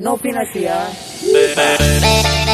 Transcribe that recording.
Novinasia. One,